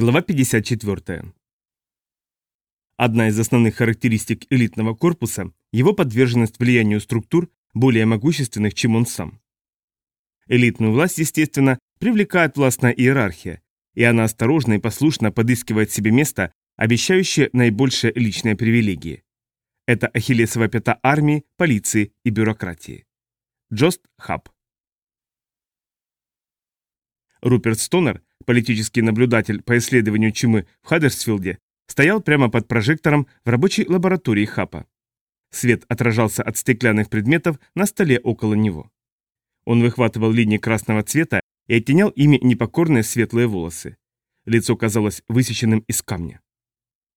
Глава 54. Одна из основных характеристик элитного корпуса – его подверженность влиянию структур, более могущественных, чем он сам. Элитную власть, естественно, привлекает властная иерархия, и она осторожно и послушно подыскивает себе место, обещающее наибольшие личные привилегии. Это ахиллесова пята армии, полиции и бюрократии. Джост Хаб. Руперт Стонер, политический наблюдатель по исследованию чумы в Хаддерсфилде, стоял прямо под прожектором в рабочей лаборатории Хапа. Свет отражался от стеклянных предметов на столе около него. Он выхватывал линии красного цвета и оттенял ими непокорные светлые волосы. Лицо казалось высеченным из камня.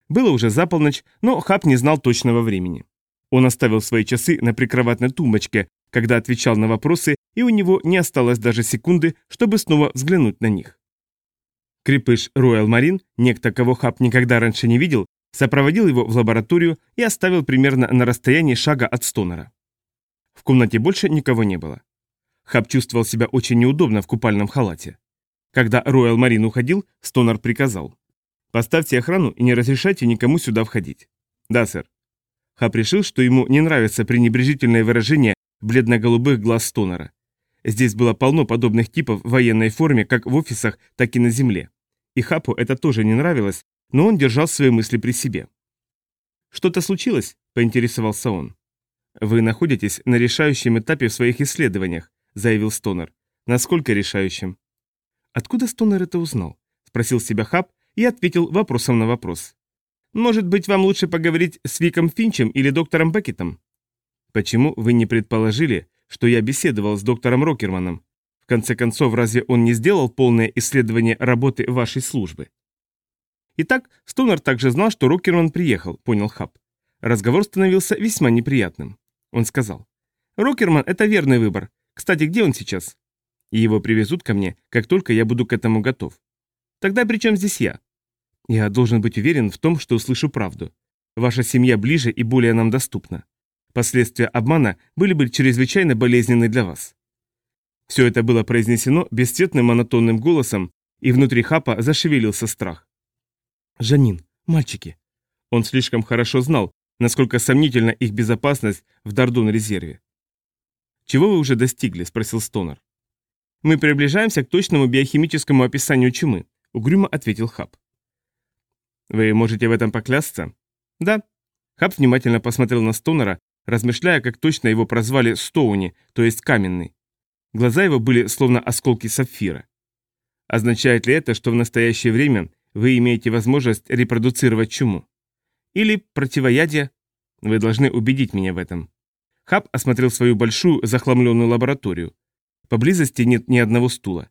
Было уже за полночь, но Хап не знал точного времени. Он оставил свои часы на прикроватной тумбочке, когда отвечал на вопросы, и у него не осталось даже секунды, чтобы снова взглянуть на них. Крепыш Роyal Марин, некто, кого Хаб никогда раньше не видел, сопроводил его в лабораторию и оставил примерно на расстоянии шага от Стонера. В комнате больше никого не было. Хаб чувствовал себя очень неудобно в купальном халате. Когда Роyal Марин уходил, Стонер приказал. «Поставьте охрану и не разрешайте никому сюда входить». «Да, сэр». Хаб решил, что ему не нравится пренебрежительное выражение бледно-голубых глаз Стонера. Здесь было полно подобных типов в военной форме как в офисах, так и на земле. И Хапу это тоже не нравилось, но он держал свои мысли при себе. «Что-то случилось?» – поинтересовался он. «Вы находитесь на решающем этапе в своих исследованиях», – заявил Стонер. «Насколько решающим?» «Откуда Стонер это узнал?» – спросил себя Хап и ответил вопросом на вопрос. «Может быть, вам лучше поговорить с Виком Финчем или доктором Беккетом?» «Почему вы не предположили, что я беседовал с доктором Рокерманом. В конце концов, разве он не сделал полное исследование работы вашей службы? Итак, Стонер также знал, что Рокерман приехал, понял Хаб. Разговор становился весьма неприятным. Он сказал, «Рокерман – это верный выбор. Кстати, где он сейчас?» И его привезут ко мне, как только я буду к этому готов. Тогда при чем здесь я? Я должен быть уверен в том, что услышу правду. Ваша семья ближе и более нам доступна. Последствия обмана были бы чрезвычайно болезненны для вас. Все это было произнесено бесцветным монотонным голосом, и внутри Хапа зашевелился страх. «Жанин, мальчики!» Он слишком хорошо знал, насколько сомнительна их безопасность в Дардун-резерве. «Чего вы уже достигли?» – спросил Стонер. «Мы приближаемся к точному биохимическому описанию чумы», – угрюмо ответил Хап. «Вы можете в этом поклясться?» «Да». Хап внимательно посмотрел на Стонера, размышляя, как точно его прозвали Стоуни, то есть каменный. Глаза его были словно осколки сапфира. Означает ли это, что в настоящее время вы имеете возможность репродуцировать чуму? Или противоядие? Вы должны убедить меня в этом. Хаб осмотрел свою большую захламленную лабораторию. Поблизости нет ни одного стула.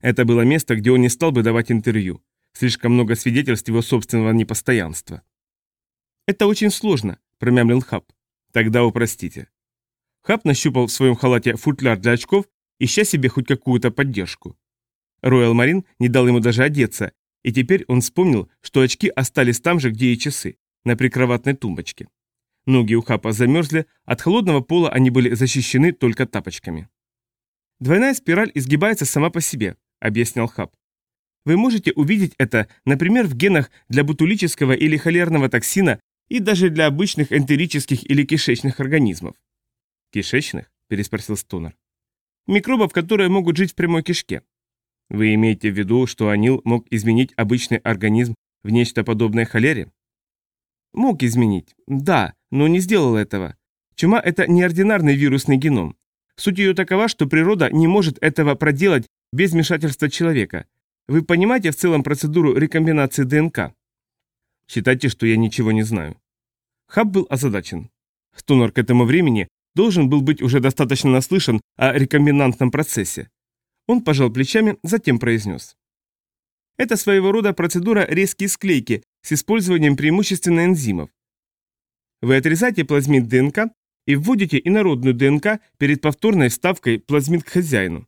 Это было место, где он не стал бы давать интервью. Слишком много свидетельств его собственного непостоянства. «Это очень сложно», — промямлил Хаб. «Тогда упростите». Хаб нащупал в своем халате футляр для очков, ища себе хоть какую-то поддержку. Роyal Марин не дал ему даже одеться, и теперь он вспомнил, что очки остались там же, где и часы, на прикроватной тумбочке. Ноги у Хапа замерзли, от холодного пола они были защищены только тапочками. «Двойная спираль изгибается сама по себе», — объяснял Хаб. Вы можете увидеть это, например, в генах для бутулического или холерного токсина и даже для обычных энтерических или кишечных организмов. «Кишечных?» – переспросил Стонер. «Микробов, которые могут жить в прямой кишке». Вы имеете в виду, что анил мог изменить обычный организм в нечто подобное холере? Мог изменить, да, но не сделал этого. Чума – это неординарный вирусный геном. Суть ее такова, что природа не может этого проделать без вмешательства человека. Вы понимаете в целом процедуру рекомбинации ДНК? Считайте, что я ничего не знаю. Хаб был озадачен. Стонер к этому времени должен был быть уже достаточно наслышан о рекомбинантном процессе. Он пожал плечами, затем произнес. Это своего рода процедура резкой склейки с использованием преимущественно энзимов. Вы отрезаете плазмид ДНК и вводите инородную ДНК перед повторной вставкой плазмид к хозяину.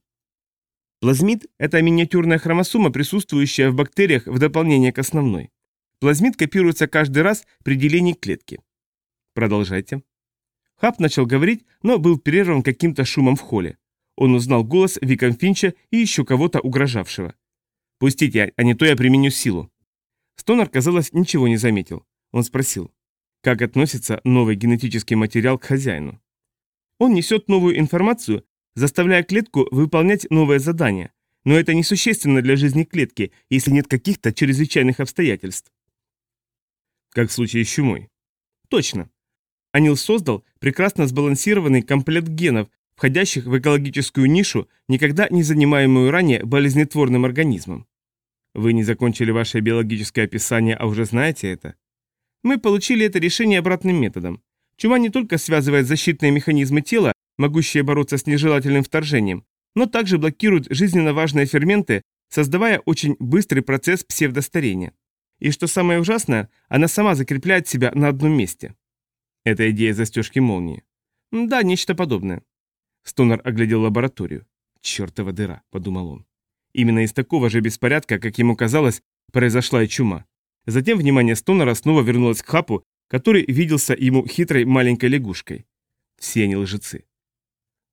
Плазмид – это миниатюрная хромосома, присутствующая в бактериях в дополнение к основной. Плазмид копируется каждый раз при делении клетки. Продолжайте. Хаб начал говорить, но был прерван каким-то шумом в холле. Он узнал голос Виком Финча и еще кого-то угрожавшего. «Пустите, а не то я применю силу». Стонер, казалось, ничего не заметил. Он спросил, как относится новый генетический материал к хозяину. Он несет новую информацию, заставляя клетку выполнять новое задание, но это несущественно для жизни клетки, если нет каких-то чрезвычайных обстоятельств. Как в случае с чумой. Точно. Анил создал прекрасно сбалансированный комплект генов, входящих в экологическую нишу, никогда не занимаемую ранее болезнетворным организмом. Вы не закончили ваше биологическое описание, а уже знаете это? Мы получили это решение обратным методом. Чума не только связывает защитные механизмы тела, могущие бороться с нежелательным вторжением, но также блокирует жизненно важные ферменты, создавая очень быстрый процесс псевдостарения. И что самое ужасное, она сама закрепляет себя на одном месте. Это идея застежки молнии. Да, нечто подобное. Стонер оглядел лабораторию. «Чертова дыра», — подумал он. Именно из такого же беспорядка, как ему казалось, произошла и чума. Затем внимание Стонера снова вернулось к Хапу, который виделся ему хитрой маленькой лягушкой. Все они лжецы.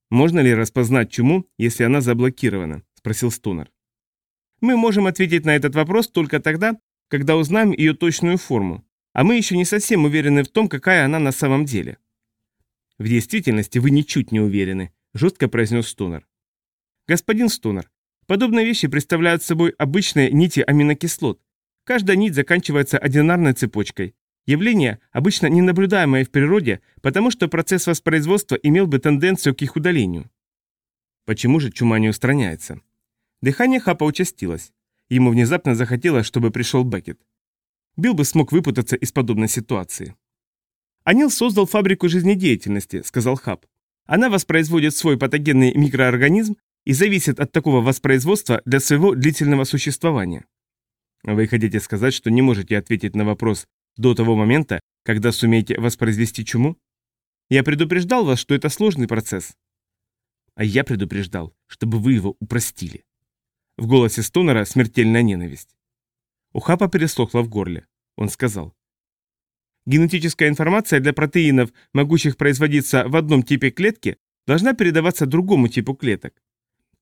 «Можно ли распознать чуму, если она заблокирована?» – спросил Стонер. «Мы можем ответить на этот вопрос только тогда, когда узнаем ее точную форму, а мы еще не совсем уверены в том, какая она на самом деле». «В действительности вы ничуть не уверены», жестко произнес Стонер. Господин Стонер, подобные вещи представляют собой обычные нити аминокислот. Каждая нить заканчивается одинарной цепочкой. Явление, обычно не наблюдаемое в природе, потому что процесс воспроизводства имел бы тенденцию к их удалению. Почему же чума не устраняется? Дыхание Хапа участилось. Ему внезапно захотелось, чтобы пришел Беккет. Билл бы смог выпутаться из подобной ситуации. «Анил создал фабрику жизнедеятельности», — сказал Хап. Она воспроизводит свой патогенный микроорганизм и зависит от такого воспроизводства для своего длительного существования. Вы хотите сказать, что не можете ответить на вопрос до того момента, когда сумеете воспроизвести чуму? Я предупреждал вас, что это сложный процесс. А я предупреждал, чтобы вы его упростили. В голосе Стонера смертельная ненависть. У Хапа пересохло в горле. Он сказал. Генетическая информация для протеинов, могущих производиться в одном типе клетки, должна передаваться другому типу клеток.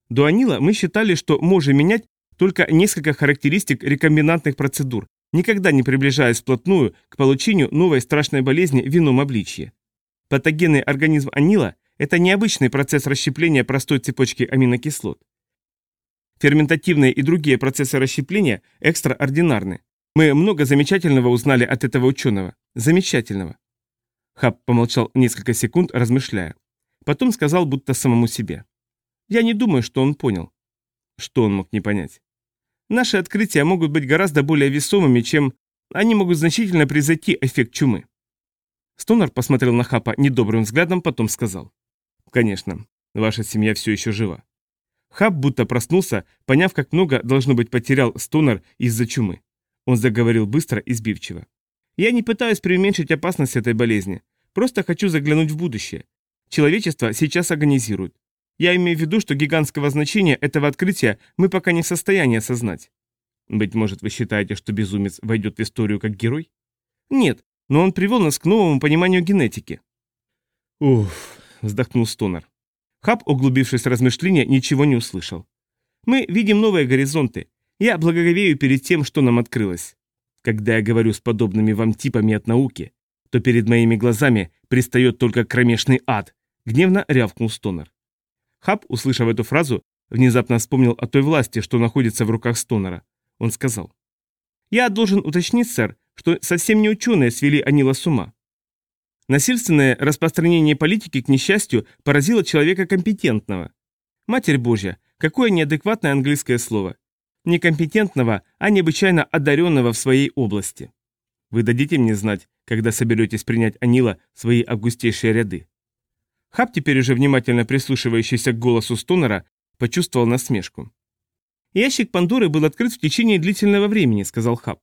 До анила мы считали, что можем менять только несколько характеристик рекомбинантных процедур, никогда не приближаясь вплотную к получению новой страшной болезни в ином обличье. Патогенный организм анила – это необычный процесс расщепления простой цепочки аминокислот. Ферментативные и другие процессы расщепления экстраординарны. Мы много замечательного узнали от этого ученого. Замечательного. Хаб помолчал несколько секунд, размышляя. Потом сказал, будто самому себе. Я не думаю, что он понял. Что он мог не понять? Наши открытия могут быть гораздо более весомыми, чем... Они могут значительно превзойти эффект чумы. Стонер посмотрел на Хапа недобрым взглядом, потом сказал. Конечно, ваша семья все еще жива. Хаб будто проснулся, поняв, как много, должно быть, потерял Стонер из-за чумы. Он заговорил быстро и сбивчиво. «Я не пытаюсь преуменьшить опасность этой болезни. Просто хочу заглянуть в будущее. Человечество сейчас агонизирует. Я имею в виду, что гигантского значения этого открытия мы пока не в состоянии осознать. Быть может, вы считаете, что безумец войдет в историю как герой? Нет, но он привел нас к новому пониманию генетики. Уф, вздохнул Стонер. Хаб, углубившись в размышления, ничего не услышал. Мы видим новые горизонты, я благоговею перед тем, что нам открылось. Когда я говорю с подобными вам типами от науки, то перед моими глазами пристает только кромешный ад, гневно рявкнул Стонер. Хаб, услышав эту фразу, внезапно вспомнил о той власти, что находится в руках Стонера. Он сказал. «Я должен уточнить, сэр, что совсем не ученые свели Анила с ума. Насильственное распространение политики, к несчастью, поразило человека компетентного. Матерь Божья, какое неадекватное английское слово некомпетентного, а необычайно одаренного в своей области. Вы дадите мне знать, когда соберетесь принять Анила свои августейшие ряды. Хаб, теперь уже внимательно прислушивающийся к голосу Стонера, почувствовал насмешку. «Ящик Пандоры был открыт в течение длительного времени», — сказал Хаб.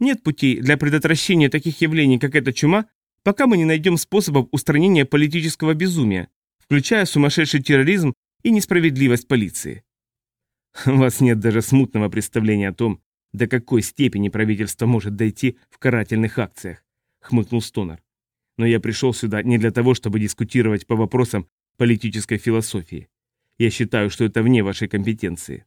«Нет путей для предотвращения таких явлений, как эта чума, пока мы не найдем способов устранения политического безумия, включая сумасшедший терроризм и несправедливость полиции. У вас нет даже смутного представления о том, до какой степени правительство может дойти в карательных акциях, хмыкнул Стонер. Но я пришел сюда не для того, чтобы дискутировать по вопросам политической философии. Я считаю, что это вне вашей компетенции.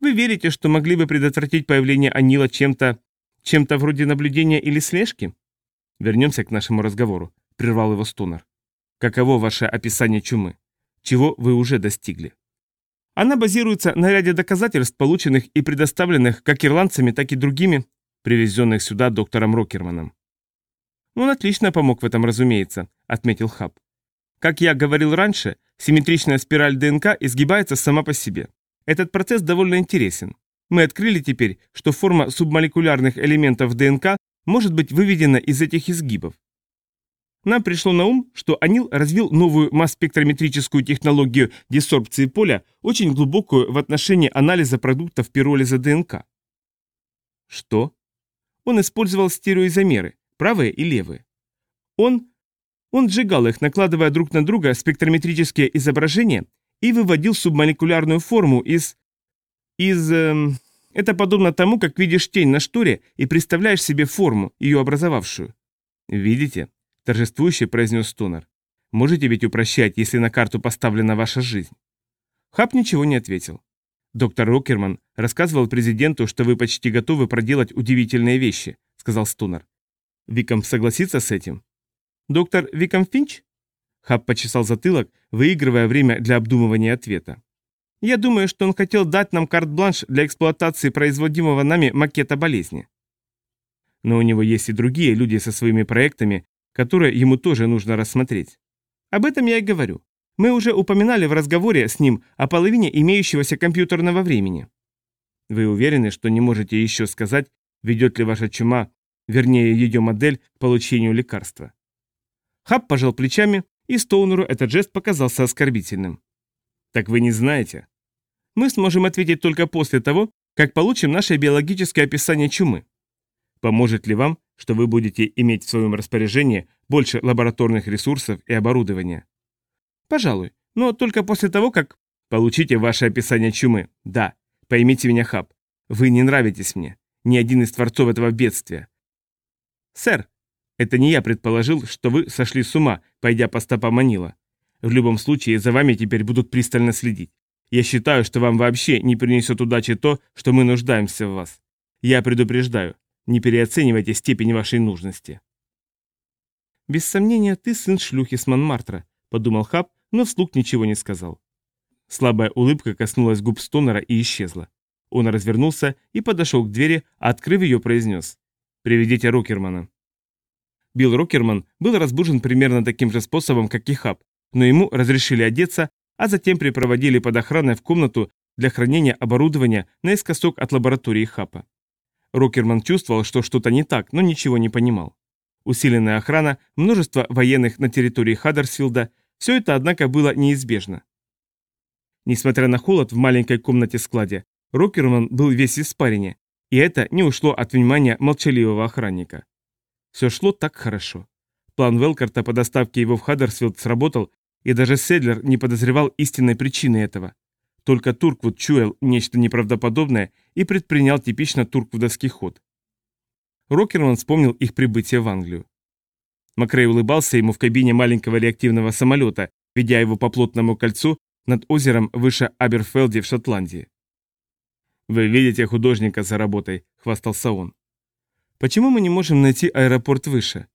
Вы верите, что могли бы предотвратить появление Анила чем-то... чем-то вроде наблюдения или слежки? Вернемся к нашему разговору, прервал его Стонер. Каково ваше описание чумы? Чего вы уже достигли? Она базируется на ряде доказательств, полученных и предоставленных как ирландцами, так и другими, привезенных сюда доктором Рокерманом. Он отлично помог в этом, разумеется, отметил Хаб. Как я говорил раньше, симметричная спираль ДНК изгибается сама по себе. Этот процесс довольно интересен. Мы открыли теперь, что форма субмолекулярных элементов ДНК может быть выведена из этих изгибов. Нам пришло на ум, что Анил развил новую масс-спектрометрическую технологию десорбции поля, очень глубокую в отношении анализа продуктов пиролиза ДНК. Что? Он использовал стереоизомеры, правые и левые. Он... Он сжигал их, накладывая друг на друга спектрометрические изображения и выводил субмолекулярную форму из... из... Эм... Это подобно тому, как видишь тень на шторе и представляешь себе форму, ее образовавшую. Видите? торжествующе произнес Стонер. «Можете ведь упрощать, если на карту поставлена ваша жизнь?» Хаб ничего не ответил. «Доктор Рокерман рассказывал президенту, что вы почти готовы проделать удивительные вещи», — сказал Стонер. «Виком согласится с этим?» «Доктор Виком Финч?» Хаб почесал затылок, выигрывая время для обдумывания ответа. «Я думаю, что он хотел дать нам карт-бланш для эксплуатации производимого нами макета болезни». Но у него есть и другие люди со своими проектами, которое ему тоже нужно рассмотреть. Об этом я и говорю. Мы уже упоминали в разговоре с ним о половине имеющегося компьютерного времени. Вы уверены, что не можете еще сказать, ведет ли ваша чума, вернее ее модель, к получению лекарства? Хаб пожал плечами, и Стоунеру этот жест показался оскорбительным. Так вы не знаете? Мы сможем ответить только после того, как получим наше биологическое описание чумы. Поможет ли вам что вы будете иметь в своем распоряжении больше лабораторных ресурсов и оборудования. Пожалуй, но только после того, как получите ваше описание чумы. Да, поймите меня, Хаб, вы не нравитесь мне, ни один из творцов этого бедствия. Сэр, это не я предположил, что вы сошли с ума, пойдя по стопам Манила. В любом случае, за вами теперь будут пристально следить. Я считаю, что вам вообще не принесет удачи то, что мы нуждаемся в вас. Я предупреждаю, не переоценивайте степень вашей нужности. «Без сомнения, ты сын шлюхи с Монмартра», — подумал Хаб, но вслух ничего не сказал. Слабая улыбка коснулась губ Стонера и исчезла. Он развернулся и подошел к двери, открыв ее, произнес «Приведите Рокермана». Билл Рокерман был разбужен примерно таким же способом, как и Хаб, но ему разрешили одеться, а затем припроводили под охраной в комнату для хранения оборудования наискосок от лаборатории Хапа. Рокерман чувствовал, что что-то не так, но ничего не понимал. Усиленная охрана, множество военных на территории Хаддерсфилда – все это, однако, было неизбежно. Несмотря на холод в маленькой комнате-складе, Рокерман был весь испарине, и это не ушло от внимания молчаливого охранника. Все шло так хорошо. План Велкарта по доставке его в Хаддерсфилд сработал, и даже Седлер не подозревал истинной причины этого. Только Турквуд чуял нечто неправдоподобное и предпринял типично турквудовский ход. Рокерман вспомнил их прибытие в Англию. Макрей улыбался ему в кабине маленького реактивного самолета, ведя его по плотному кольцу над озером выше Аберфелде в Шотландии. «Вы видите художника за работой», — хвастался он. «Почему мы не можем найти аэропорт выше?»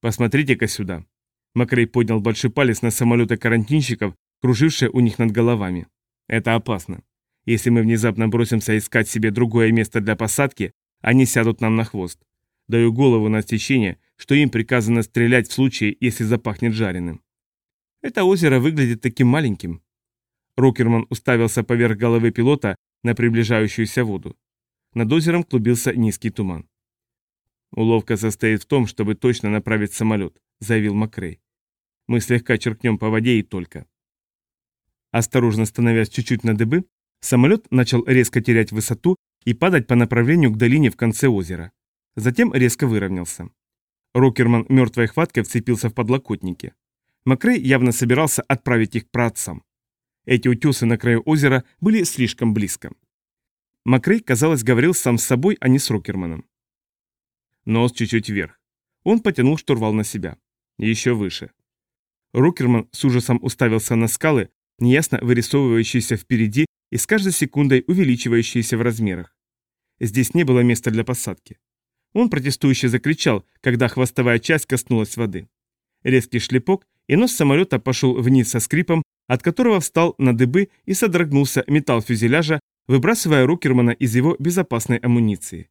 «Посмотрите-ка сюда». Макрей поднял большой палец на самолеты карантинщиков, кружившие у них над головами. Это опасно. Если мы внезапно бросимся искать себе другое место для посадки, они сядут нам на хвост. Даю голову на стечение, что им приказано стрелять в случае, если запахнет жареным. Это озеро выглядит таким маленьким. Рокерман уставился поверх головы пилота на приближающуюся воду. Над озером клубился низкий туман. «Уловка состоит в том, чтобы точно направить самолет», — заявил Макрей. «Мы слегка черкнем по воде и только. Осторожно становясь чуть-чуть на дыбы, самолет начал резко терять высоту и падать по направлению к долине в конце озера. Затем резко выровнялся. Рокерман мертвой хваткой вцепился в подлокотники. Макрей явно собирался отправить их праотцам. Эти утесы на краю озера были слишком близко. Макрей, казалось, говорил сам с собой, а не с Рокерманом. Нос чуть-чуть вверх. Он потянул штурвал на себя. Еще выше. Рокерман с ужасом уставился на скалы, неясно вырисовывающийся впереди и с каждой секундой увеличивающиеся в размерах. Здесь не было места для посадки. Он протестующе закричал, когда хвостовая часть коснулась воды. Резкий шлепок, и нос самолета пошел вниз со скрипом, от которого встал на дыбы и содрогнулся металл фюзеляжа, выбрасывая Рокермана из его безопасной амуниции.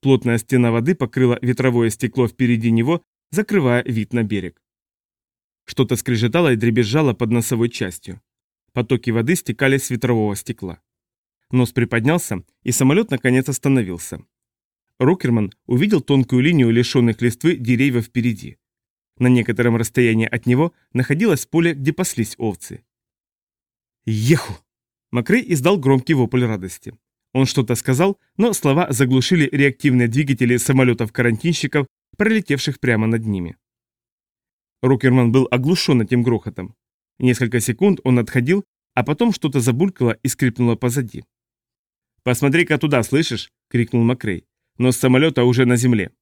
Плотная стена воды покрыла ветровое стекло впереди него, закрывая вид на берег. Что-то скрежетало и дребезжало под носовой частью. Потоки воды стекали с ветрового стекла. Нос приподнялся, и самолет наконец остановился. Рокерман увидел тонкую линию лишенных листвы деревьев впереди. На некотором расстоянии от него находилось поле, где паслись овцы. «Еху!» Макрей издал громкий вопль радости. Он что-то сказал, но слова заглушили реактивные двигатели самолетов-карантинщиков, пролетевших прямо над ними. Рокерман был оглушен этим грохотом. Несколько секунд он отходил, а потом что-то забулькало и скрипнуло позади. «Посмотри-ка туда, слышишь?» — крикнул Макрей. Но с самолета уже на земле.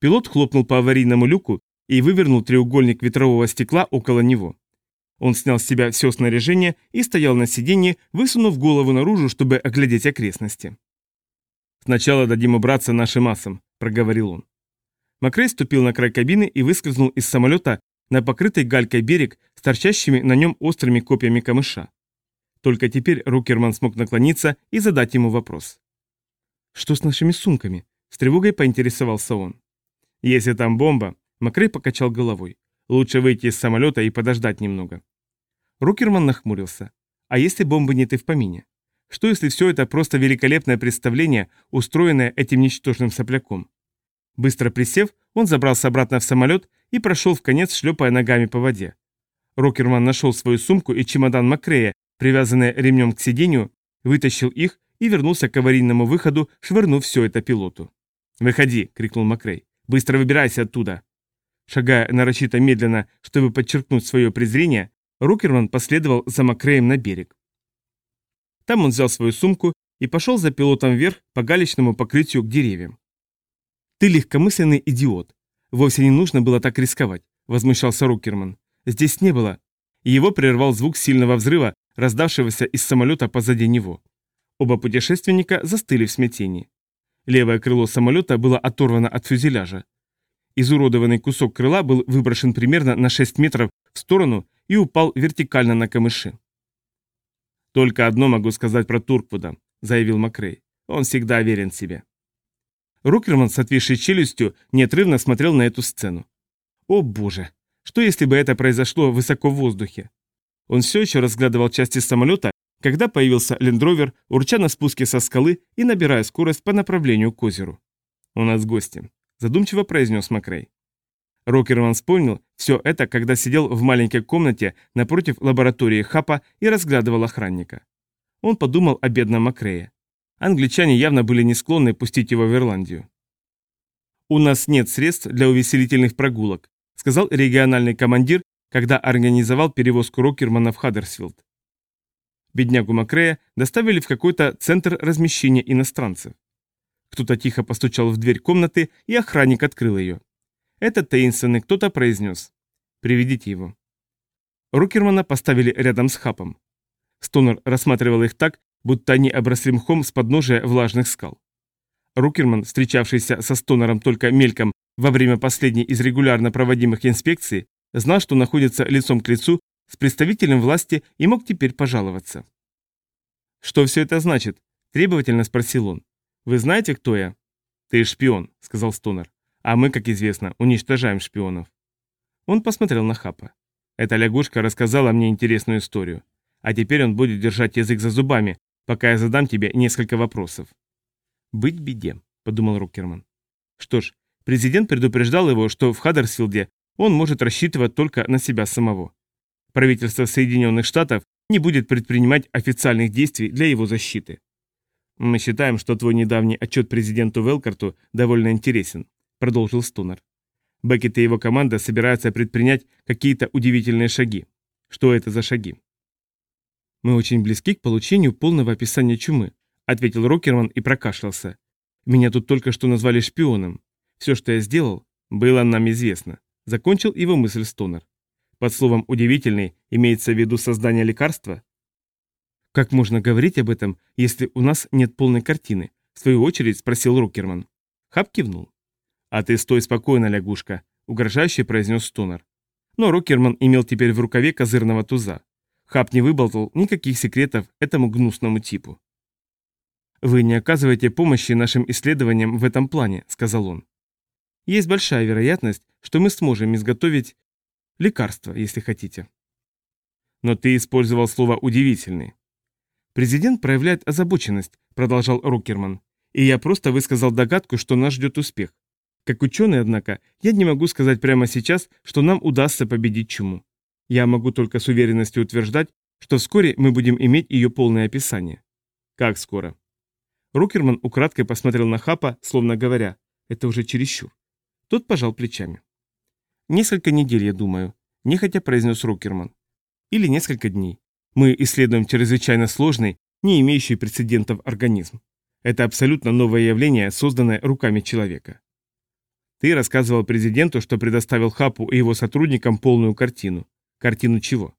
Пилот хлопнул по аварийному люку и вывернул треугольник ветрового стекла около него. Он снял с себя все снаряжение и стоял на сиденье, высунув голову наружу, чтобы оглядеть окрестности. «Сначала дадим убраться нашим массам», — проговорил он. Макрей ступил на край кабины и выскользнул из самолета на покрытый галькой берег с торчащими на нем острыми копьями камыша. Только теперь Рукерман смог наклониться и задать ему вопрос. «Что с нашими сумками?» — с тревогой поинтересовался он. «Если там бомба...» — Макрей покачал головой. «Лучше выйти из самолета и подождать немного». Рукерман нахмурился. «А если бомбы нет и в помине? Что если все это просто великолепное представление, устроенное этим ничтожным сопляком?» Быстро присев, он забрался обратно в самолет и прошел в конец, шлепая ногами по воде. Рокерман нашел свою сумку и чемодан Макрея, привязанные ремнем к сиденью, вытащил их и вернулся к аварийному выходу, швырнув все это пилоту. «Выходи!» — крикнул Макрей. «Быстро выбирайся оттуда!» Шагая нарочито медленно, чтобы подчеркнуть свое презрение, Рокерман последовал за Макреем на берег. Там он взял свою сумку и пошел за пилотом вверх по галечному покрытию к деревьям. «Ты легкомысленный идиот. Вовсе не нужно было так рисковать», — возмущался Рокерман. «Здесь не было». Его прервал звук сильного взрыва, раздавшегося из самолета позади него. Оба путешественника застыли в смятении. Левое крыло самолета было оторвано от фюзеляжа. Изуродованный кусок крыла был выброшен примерно на 6 метров в сторону и упал вертикально на камыши. «Только одно могу сказать про Турквуда», — заявил Макрей. «Он всегда верен себе». Рукерман с отвисшей челюстью неотрывно смотрел на эту сцену. О боже, что если бы это произошло высоко в воздухе? Он все еще разглядывал части самолета, когда появился лендровер, урча на спуске со скалы и набирая скорость по направлению к озеру. «У нас гости», – задумчиво произнес Макрей. Рокерман вспомнил все это, когда сидел в маленькой комнате напротив лаборатории Хапа и разглядывал охранника. Он подумал о бедном Макрее. Англичане явно были не склонны пустить его в Ирландию. «У нас нет средств для увеселительных прогулок», сказал региональный командир, когда организовал перевозку Рокермана в Хаддерсфилд. Беднягу Макрея доставили в какой-то центр размещения иностранцев. Кто-то тихо постучал в дверь комнаты, и охранник открыл ее. Этот таинственный кто-то произнес «Приведите его». Рокермана поставили рядом с Хапом. Стонер рассматривал их так, будто они обросли мхом с подножия влажных скал. Рукерман, встречавшийся со Стонером только мельком во время последней из регулярно проводимых инспекций, знал, что находится лицом к лицу с представителем власти и мог теперь пожаловаться. «Что все это значит?» – требовательно спросил он. «Вы знаете, кто я?» «Ты шпион», – сказал Стонер. «А мы, как известно, уничтожаем шпионов». Он посмотрел на Хапа. Эта лягушка рассказала мне интересную историю. А теперь он будет держать язык за зубами, пока я задам тебе несколько вопросов. «Быть беде», — подумал Рукерман. Что ж, президент предупреждал его, что в Хаддерсфилде он может рассчитывать только на себя самого. Правительство Соединенных Штатов не будет предпринимать официальных действий для его защиты. «Мы считаем, что твой недавний отчет президенту Велкарту довольно интересен», — продолжил Стунер. Беккет и его команда собираются предпринять какие-то удивительные шаги. Что это за шаги? «Мы очень близки к получению полного описания чумы», ответил Рокерман и прокашлялся. «Меня тут только что назвали шпионом. Все, что я сделал, было нам известно», закончил его мысль Стонер. Под словом «удивительный» имеется в виду создание лекарства? Как можно говорить об этом, если у нас нет полной картины? В свою очередь спросил Рокерман. Хаб кивнул. «А ты стой спокойно, лягушка», — угрожающе произнес Стонер. Но Рокерман имел теперь в рукаве козырного туза. Хаб не выболтал никаких секретов этому гнусному типу. «Вы не оказываете помощи нашим исследованиям в этом плане», — сказал он. «Есть большая вероятность, что мы сможем изготовить лекарство, если хотите». «Но ты использовал слово «удивительный». «Президент проявляет озабоченность», — продолжал Рокерман. «И я просто высказал догадку, что нас ждет успех. Как ученый, однако, я не могу сказать прямо сейчас, что нам удастся победить чуму. Я могу только с уверенностью утверждать, что вскоре мы будем иметь ее полное описание. Как скоро? Рукерман украдкой посмотрел на Хапа, словно говоря, это уже чересчур. Тот пожал плечами. Несколько недель, я думаю, нехотя произнес Рукерман. Или несколько дней. Мы исследуем чрезвычайно сложный, не имеющий прецедентов организм. Это абсолютно новое явление, созданное руками человека. Ты рассказывал президенту, что предоставил Хапу и его сотрудникам полную картину. Картину чего?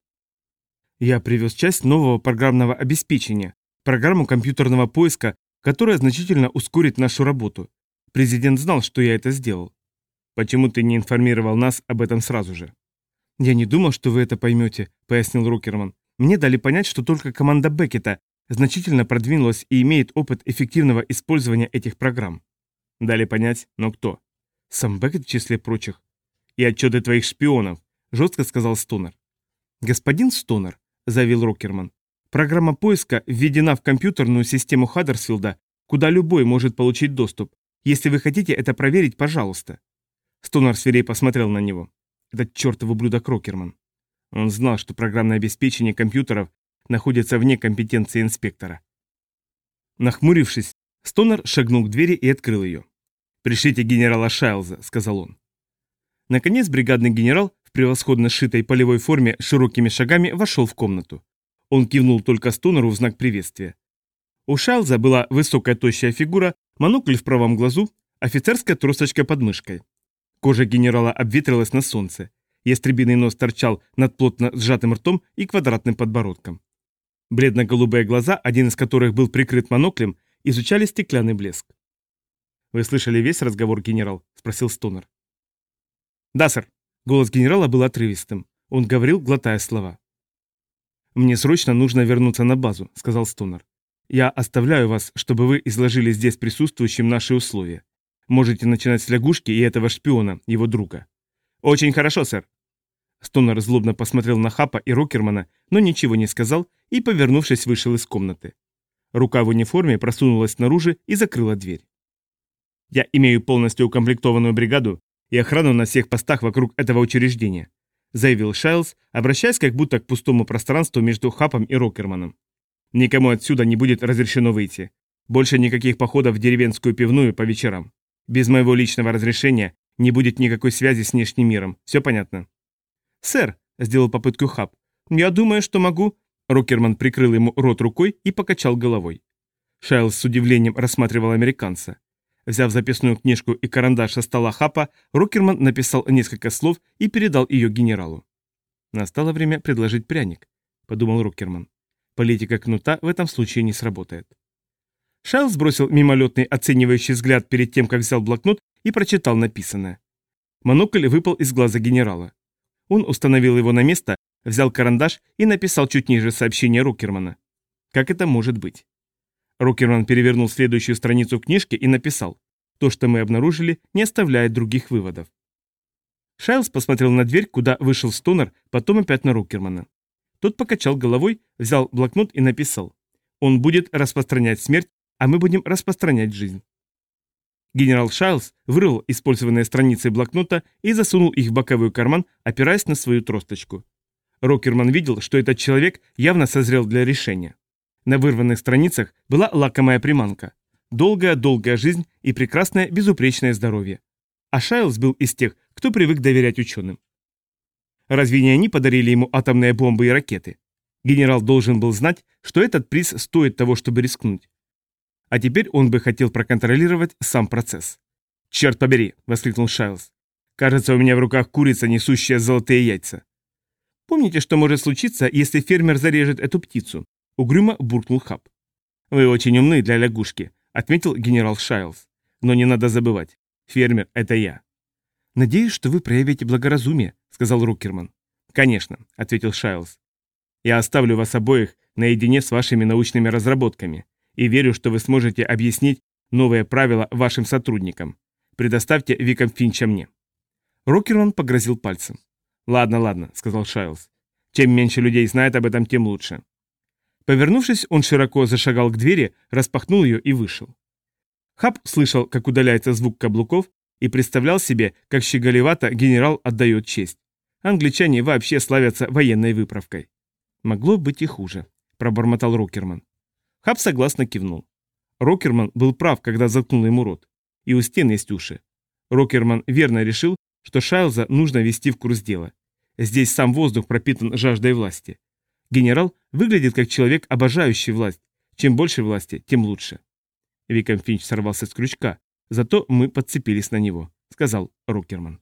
Я привез часть нового программного обеспечения, программу компьютерного поиска, которая значительно ускорит нашу работу. Президент знал, что я это сделал. Почему ты не информировал нас об этом сразу же? Я не думал, что вы это поймете, пояснил Рокерман. Мне дали понять, что только команда Беккета значительно продвинулась и имеет опыт эффективного использования этих программ. Дали понять, но кто? Сам Беккет в числе прочих. И отчеты твоих шпионов, жестко сказал Стонер. Господин Стонер, заявил Рокерман, программа поиска введена в компьютерную систему Хаддерсфилда, куда любой может получить доступ. Если вы хотите это проверить, пожалуйста. Стонер свирей посмотрел на него. Этот чертов ублюдок Рокерман. Он знал, что программное обеспечение компьютеров находится вне компетенции инспектора. Нахмурившись, Стонер шагнул к двери и открыл ее. «Пришлите генерала Шайлза», — сказал он. Наконец бригадный генерал в превосходно сшитой полевой форме широкими шагами вошел в комнату. Он кивнул только Стонеру в знак приветствия. У Шайлза была высокая тощая фигура, монокль в правом глазу, офицерская тросточка под мышкой. Кожа генерала обветрилась на солнце. Ястребиный нос торчал над плотно сжатым ртом и квадратным подбородком. Бледно-голубые глаза, один из которых был прикрыт моноклем, изучали стеклянный блеск. «Вы слышали весь разговор, генерал?» – спросил Стонер. «Да, сэр». Голос генерала был отрывистым. Он говорил, глотая слова. «Мне срочно нужно вернуться на базу», – сказал Стонер. «Я оставляю вас, чтобы вы изложили здесь присутствующим наши условия. Можете начинать с лягушки и этого шпиона, его друга». «Очень хорошо, сэр». Стонер злобно посмотрел на Хапа и Рокермана, но ничего не сказал и, повернувшись, вышел из комнаты. Рука в униформе просунулась снаружи и закрыла дверь. Я имею полностью укомплектованную бригаду и охрану на всех постах вокруг этого учреждения», заявил Шайлз, обращаясь как будто к пустому пространству между Хапом и Рокерманом. «Никому отсюда не будет разрешено выйти. Больше никаких походов в деревенскую пивную по вечерам. Без моего личного разрешения не будет никакой связи с внешним миром. Все понятно?» «Сэр», — сделал попытку Хап, — «я думаю, что могу...» Рокерман прикрыл ему рот рукой и покачал головой. Шайлз с удивлением рассматривал американца. Взяв записную книжку и карандаш со стола Хапа, Рокерман написал несколько слов и передал ее генералу. «Настало время предложить пряник», — подумал Рокерман. «Политика кнута в этом случае не сработает». Шайл сбросил мимолетный оценивающий взгляд перед тем, как взял блокнот и прочитал написанное. Монокль выпал из глаза генерала. Он установил его на место, взял карандаш и написал чуть ниже сообщение Рокермана. Как это может быть? Рокерман перевернул следующую страницу книжки и написал «То, что мы обнаружили, не оставляет других выводов». Шайлз посмотрел на дверь, куда вышел Стонер, потом опять на Рокермана. Тот покачал головой, взял блокнот и написал «Он будет распространять смерть, а мы будем распространять жизнь». Генерал Шайлз вырвал использованные страницы блокнота и засунул их в боковой карман, опираясь на свою тросточку. Рокерман видел, что этот человек явно созрел для решения. На вырванных страницах была лакомая приманка. Долгая-долгая жизнь и прекрасное безупречное здоровье. А Шайлз был из тех, кто привык доверять ученым. Разве не они подарили ему атомные бомбы и ракеты? Генерал должен был знать, что этот приз стоит того, чтобы рискнуть. А теперь он бы хотел проконтролировать сам процесс. «Черт побери!» – воскликнул Шайлз. «Кажется, у меня в руках курица, несущая золотые яйца». Помните, что может случиться, если фермер зарежет эту птицу? Угрюмо буркнул Хаб. «Вы очень умны для лягушки», — отметил генерал Шайлз. «Но не надо забывать, фермер — это я». «Надеюсь, что вы проявите благоразумие», — сказал Рокерман. «Конечно», — ответил Шайлз. «Я оставлю вас обоих наедине с вашими научными разработками и верю, что вы сможете объяснить новые правила вашим сотрудникам. Предоставьте Виком Финча мне». Рокерман погрозил пальцем. «Ладно, ладно», — сказал Шайлз. «Чем меньше людей знает об этом, тем лучше». Повернувшись, он широко зашагал к двери, распахнул ее и вышел. Хаб слышал, как удаляется звук каблуков, и представлял себе, как щеголевато генерал отдает честь. Англичане вообще славятся военной выправкой. Могло быть и хуже, пробормотал Рокерман. Хаб согласно кивнул. Рокерман был прав, когда заткнул ему рот. И у стен есть уши. Рокерман верно решил, что Шайлза нужно вести в курс дела. Здесь сам воздух пропитан жаждой власти. Генерал выглядит как человек, обожающий власть. Чем больше власти, тем лучше. Виком Финч сорвался с крючка, зато мы подцепились на него, сказал Рокерман.